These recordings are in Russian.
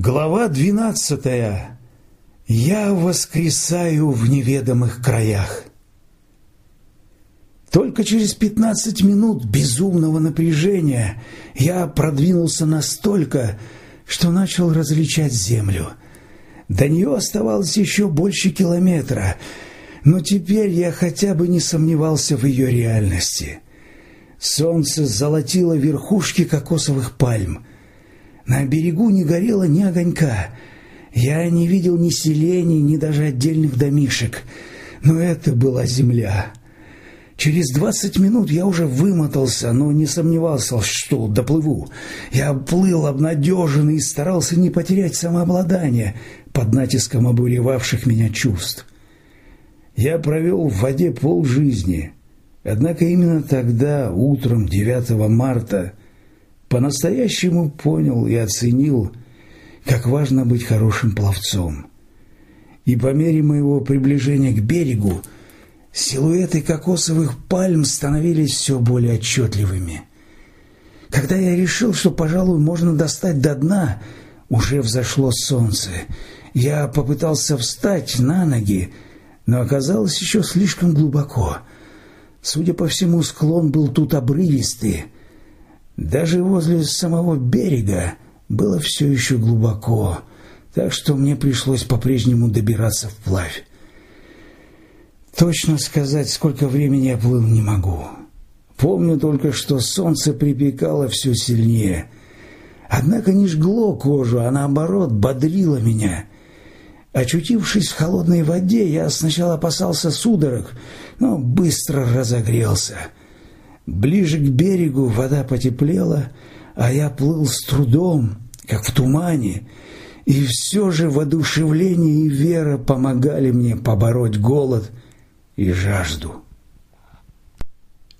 Глава двенадцатая. Я воскресаю в неведомых краях. Только через пятнадцать минут безумного напряжения я продвинулся настолько, что начал различать землю. До нее оставалось еще больше километра, но теперь я хотя бы не сомневался в ее реальности. Солнце золотило верхушки кокосовых пальм. На берегу не горело ни огонька. Я не видел ни селений, ни даже отдельных домишек. Но это была земля. Через двадцать минут я уже вымотался, но не сомневался, что доплыву. Я плыл обнадеженный и старался не потерять самообладание под натиском обуревавших меня чувств. Я провел в воде полжизни. Однако именно тогда, утром 9 марта, по-настоящему понял и оценил, как важно быть хорошим пловцом. И по мере моего приближения к берегу силуэты кокосовых пальм становились все более отчетливыми. Когда я решил, что, пожалуй, можно достать до дна, уже взошло солнце. Я попытался встать на ноги, но оказалось еще слишком глубоко. Судя по всему, склон был тут обрывистый. Даже возле самого берега было все еще глубоко, так что мне пришлось по-прежнему добираться вплавь. Точно сказать, сколько времени я плыл, не могу. Помню только, что солнце припекало все сильнее. Однако не жгло кожу, а наоборот бодрило меня — Очутившись в холодной воде, я сначала опасался судорог, но быстро разогрелся. Ближе к берегу вода потеплела, а я плыл с трудом, как в тумане, и все же воодушевление и вера помогали мне побороть голод и жажду.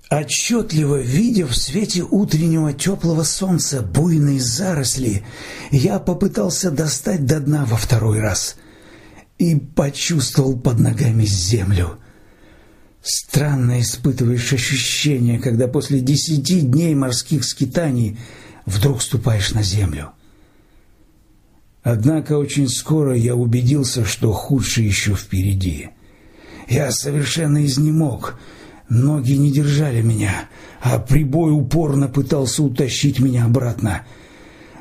Отчетливо видя в свете утреннего теплого солнца буйные заросли, я попытался достать до дна во второй раз – и почувствовал под ногами землю. Странно испытываешь ощущение, когда после десяти дней морских скитаний вдруг ступаешь на землю. Однако очень скоро я убедился, что худшее еще впереди. Я совершенно изнемог, ноги не держали меня, а прибой упорно пытался утащить меня обратно.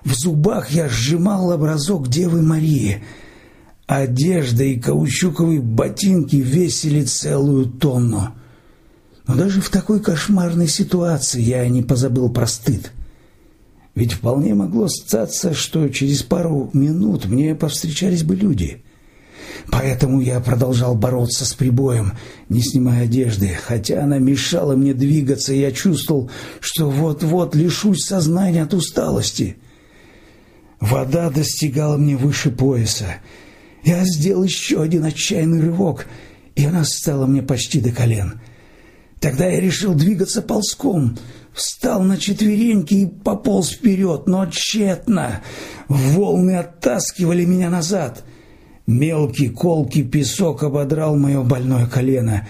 В зубах я сжимал образок Девы Марии — Одежда и каучуковые ботинки весили целую тонну. Но даже в такой кошмарной ситуации я не позабыл про стыд. Ведь вполне могло статься, что через пару минут мне повстречались бы люди. Поэтому я продолжал бороться с прибоем, не снимая одежды, хотя она мешала мне двигаться, и я чувствовал, что вот-вот лишусь сознания от усталости. Вода достигала мне выше пояса, я сделал еще один отчаянный рывок, и она стала мне почти до колен. Тогда я решил двигаться ползком, встал на четвереньки и пополз вперед, но тщетно. Волны оттаскивали меня назад. Мелкий колкий песок ободрал мое больное колено.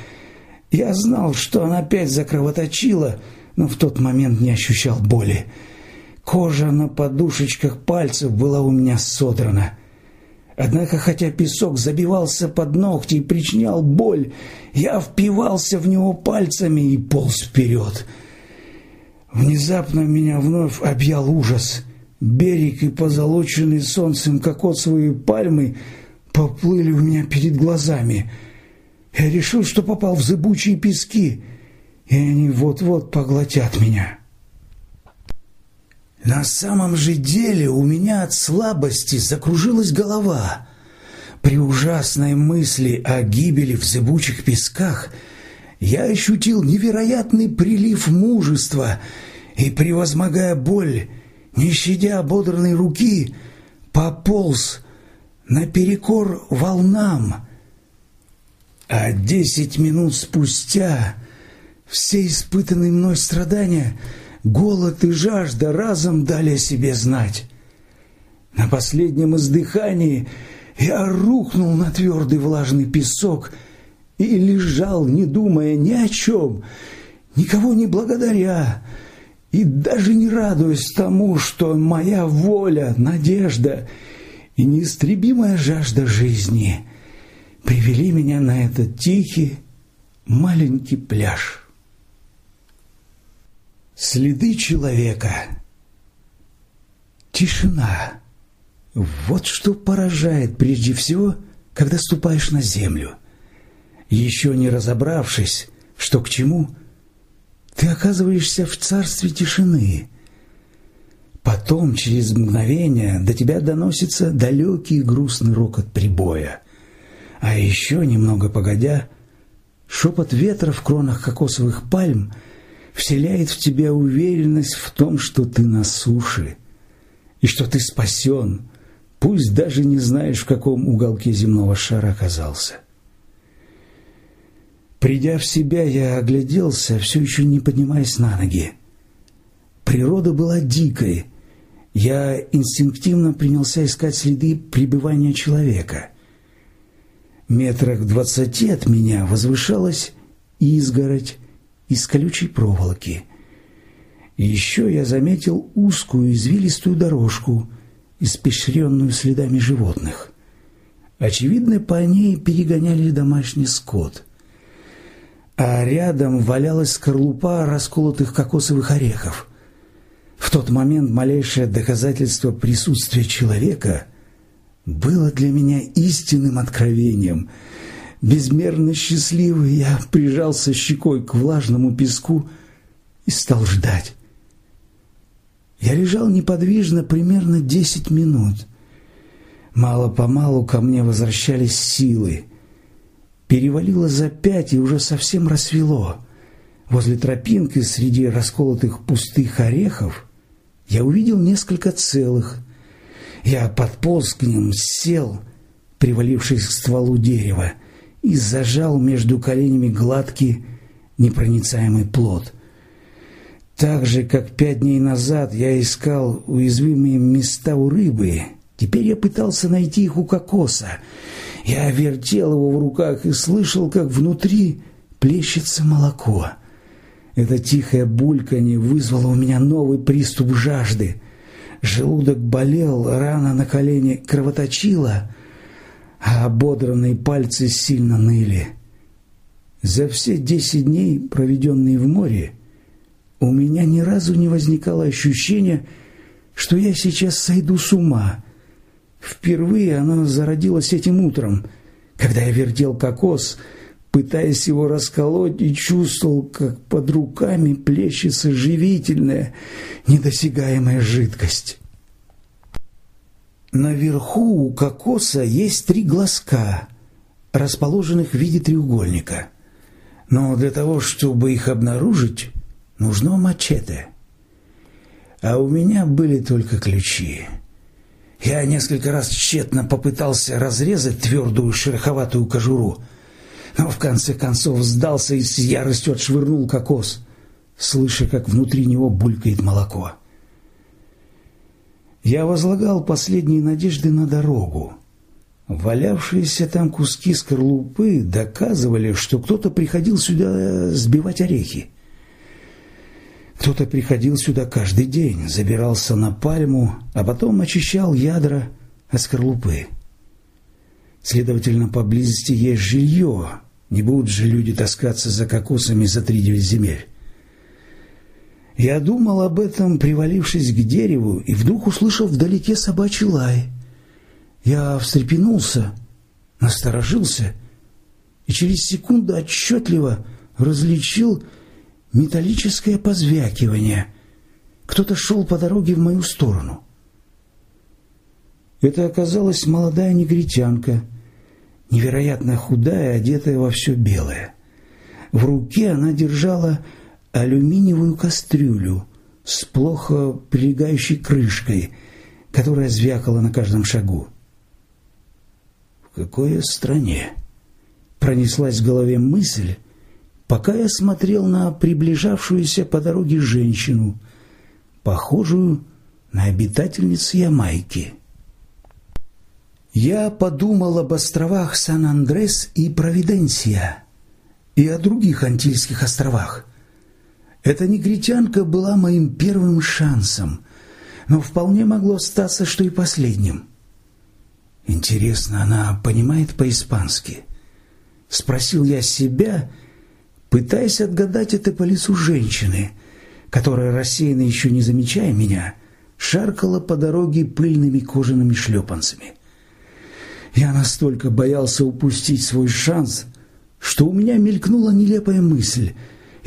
Я знал, что она опять закровоточила, но в тот момент не ощущал боли. Кожа на подушечках пальцев была у меня содрана. Однако, хотя песок забивался под ногти и причинял боль, я впивался в него пальцами и полз вперед. Внезапно меня вновь объял ужас. Берег и позолоченные солнцем кокосовые пальмы поплыли у меня перед глазами. Я решил, что попал в зыбучие пески, и они вот-вот поглотят меня. На самом же деле у меня от слабости закружилась голова. При ужасной мысли о гибели в зыбучих песках я ощутил невероятный прилив мужества и, превозмогая боль, не щадя ободранной руки, пополз наперекор волнам. А десять минут спустя все испытанные мной страдания — голод и жажда разом дали о себе знать. На последнем издыхании я рухнул на твердый влажный песок и лежал, не думая ни о чем, никого не благодаря, и даже не радуясь тому, что моя воля, надежда и неистребимая жажда жизни привели меня на этот тихий маленький пляж. Следы человека. Тишина. Вот что поражает прежде всего, когда ступаешь на землю. Еще не разобравшись, что к чему, ты оказываешься в царстве тишины. Потом, через мгновение, до тебя доносится далекий грустный рокот прибоя. А еще немного погодя, шепот ветра в кронах кокосовых пальм вселяет в тебя уверенность в том, что ты на суше и что ты спасен, пусть даже не знаешь, в каком уголке земного шара оказался. Придя в себя, я огляделся, все еще не поднимаясь на ноги. Природа была дикой. Я инстинктивно принялся искать следы пребывания человека. Метрах двадцати от меня возвышалась изгородь из колючей проволоки. Еще я заметил узкую извилистую дорожку, испещренную следами животных. Очевидно, по ней перегоняли домашний скот – а рядом валялась скорлупа расколотых кокосовых орехов. В тот момент малейшее доказательство присутствия человека было для меня истинным откровением. Безмерно счастливый я прижался щекой к влажному песку и стал ждать. Я лежал неподвижно примерно десять минут. Мало-помалу ко мне возвращались силы — Перевалило за пять, и уже совсем рассвело. Возле тропинки среди расколотых пустых орехов я увидел несколько целых. Я подполз к ним, сел, привалившись к стволу дерева, и зажал между коленями гладкий, непроницаемый плод. Так же, как пять дней назад я искал уязвимые места у рыбы, теперь я пытался найти их у кокоса, я вертел его в руках и слышал, как внутри плещется молоко. Это тихое бульканье вызвало у меня новый приступ жажды. Желудок болел, рана на колене кровоточила, а ободранные пальцы сильно ныли. За все десять дней, проведенные в море, у меня ни разу не возникало ощущения, что я сейчас сойду с ума – Впервые она зародилась этим утром, когда я вертел кокос, пытаясь его расколоть, и чувствовал, как под руками плещется живительная, недосягаемая жидкость. Наверху у кокоса есть три глазка, расположенных в виде треугольника. Но для того, чтобы их обнаружить, нужно мачете. А у меня были только ключи. Я несколько раз тщетно попытался разрезать твердую шероховатую кожуру, но в конце концов сдался и с яростью отшвырнул кокос, слыша, как внутри него булькает молоко. Я возлагал последние надежды на дорогу. Валявшиеся там куски скорлупы доказывали, что кто-то приходил сюда сбивать орехи. Кто-то приходил сюда каждый день, забирался на пальму, а потом очищал ядра от скорлупы. Следовательно, поблизости есть жилье. Не будут же люди таскаться за кокосами за три девять земель. Я думал об этом, привалившись к дереву, и вдруг услышал вдалеке собачий лай. Я встрепенулся, насторожился и через секунду отчетливо различил металлическое позвякивание. Кто-то шел по дороге в мою сторону. Это оказалась молодая негритянка, невероятно худая, одетая во все белое. В руке она держала алюминиевую кастрюлю с плохо прилегающей крышкой, которая звякала на каждом шагу. В какой стране? Пронеслась в голове мысль, пока я смотрел на приближавшуюся по дороге женщину, похожую на обитательницу Ямайки. Я подумал об островах Сан-Андрес и Провиденсия и о других Антильских островах. Эта негритянка была моим первым шансом, но вполне могло статься, что и последним. Интересно, она понимает по-испански? Спросил я себя, пытаясь отгадать это по лицу женщины, которая, рассеянно еще не замечая меня, шаркала по дороге пыльными кожаными шлепанцами. Я настолько боялся упустить свой шанс, что у меня мелькнула нелепая мысль.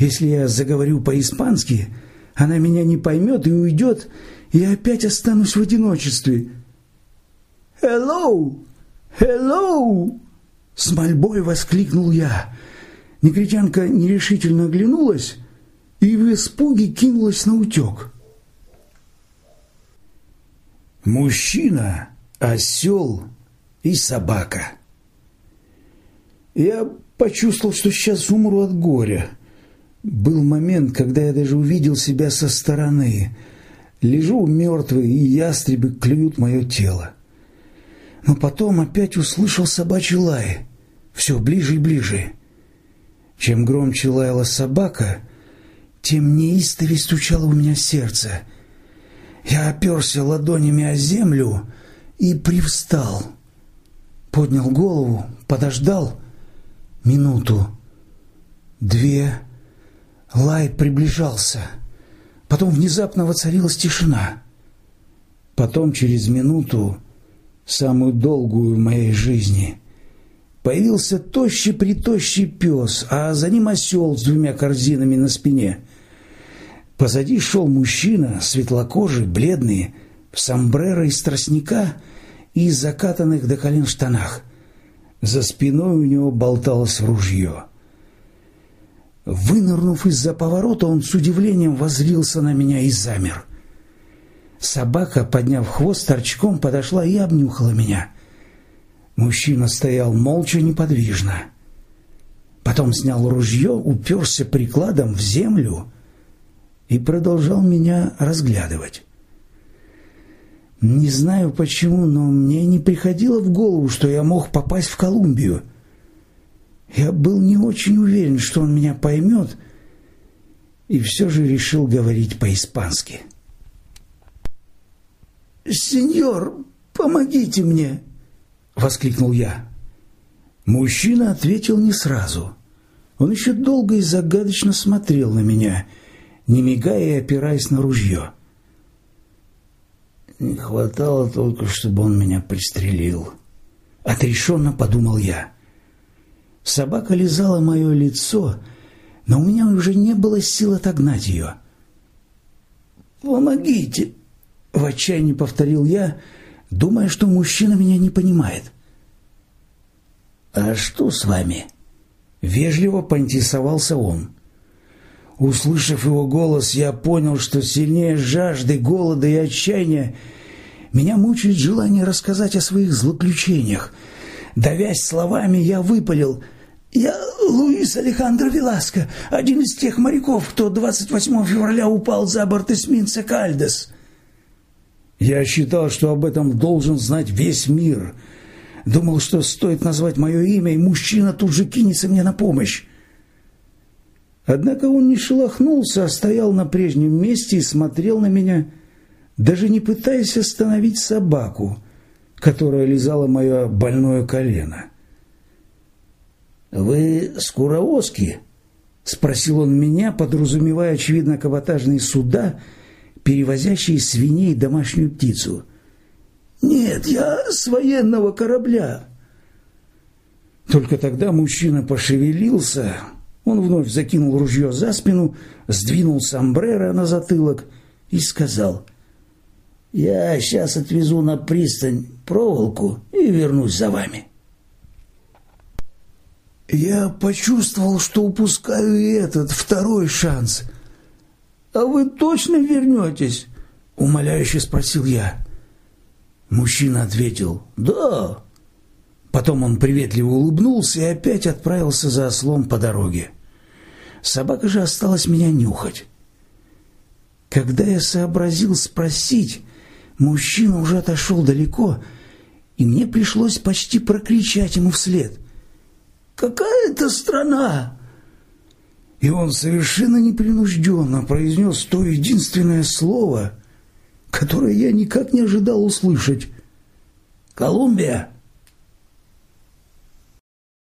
Если я заговорю по-испански, она меня не поймет и уйдет, и я опять останусь в одиночестве. «Hello! Hello!» С мольбой воскликнул я. Негритянка нерешительно оглянулась и в испуге кинулась на утек. Мужчина, осел и собака. Я почувствовал, что сейчас умру от горя. Был момент, когда я даже увидел себя со стороны. Лежу мертвый, и ястребы клюют мое тело. Но потом опять услышал собачий лай. Все ближе и ближе. Чем громче лаяла собака, тем неистовее стучало у меня сердце. Я оперся ладонями о землю и привстал. Поднял голову, подождал минуту, две. Лай приближался. Потом внезапно воцарилась тишина. Потом через минуту самую долгую в моей жизни. Появился тощий-притощий пес, а за ним осел с двумя корзинами на спине. Позади шел мужчина, светлокожий, бледный, в сомбреро из тростника и закатанных до колен штанах. За спиной у него болталось ружье. Вынырнув из-за поворота, он с удивлением воззрился на меня и замер. Собака, подняв хвост торчком, подошла и обнюхала меня. Мужчина стоял молча, неподвижно. Потом снял ружье, уперся прикладом в землю и продолжал меня разглядывать. Не знаю почему, но мне не приходило в голову, что я мог попасть в Колумбию. Я был не очень уверен, что он меня поймет, и все же решил говорить по-испански. «Сеньор, помогите мне!» — воскликнул я. Мужчина ответил не сразу. Он еще долго и загадочно смотрел на меня, не мигая и опираясь на ружье. Не хватало только, чтобы он меня пристрелил. Отрешенно подумал я. Собака лизала мое лицо, но у меня уже не было сил отогнать ее. «Помогите!» В отчаянии повторил я, думая, что мужчина меня не понимает. «А что с вами?» Вежливо поинтересовался он. Услышав его голос, я понял, что сильнее жажды, голода и отчаяния меня мучает желание рассказать о своих злоключениях. Давясь словами, я выпалил «Я Луис Алехандро Веласко, один из тех моряков, кто 28 февраля упал за борт эсминца Кальдес». Я считал, что об этом должен знать весь мир. Думал, что стоит назвать мое имя, и мужчина тут же кинется мне на помощь. Однако он не шелохнулся, а стоял на прежнем месте и смотрел на меня, даже не пытаясь остановить собаку, которая лизала мое больное колено. «Вы скуровозки?» — спросил он меня, подразумевая, очевидно, каботажные суда — перевозящие свиней и домашнюю птицу. «Нет, я с военного корабля». Только тогда мужчина пошевелился, он вновь закинул ружье за спину, сдвинул сомбреро на затылок и сказал, «Я сейчас отвезу на пристань проволоку и вернусь за вами». Я почувствовал, что упускаю и этот второй шанс – «А вы точно вернетесь?» — умоляюще спросил я. Мужчина ответил «Да». Потом он приветливо улыбнулся и опять отправился за ослом по дороге. Собака же осталась меня нюхать. Когда я сообразил спросить, мужчина уже отошел далеко, и мне пришлось почти прокричать ему вслед. «Какая это страна? И он совершенно непринужденно произнес то единственное слово, которое я никак не ожидал услышать. «Колумбия!»